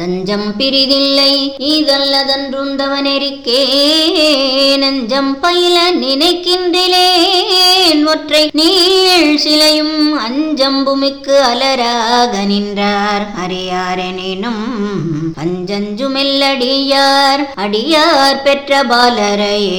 தஞ்சம் பிரிதில்லை இதல்லதன்றுந்தவனெறிக்கே நஞ்சம் பயில நினைக்கின்றிலேன் ஒற்றை நீள் சிலையும் அஞ்சம்புமிக்கு அலராக நின்றார். அறியாரெனினும் பஞ்சஞ்சுமெல்லடியார் அடியார் பெற்ற பாலரையே.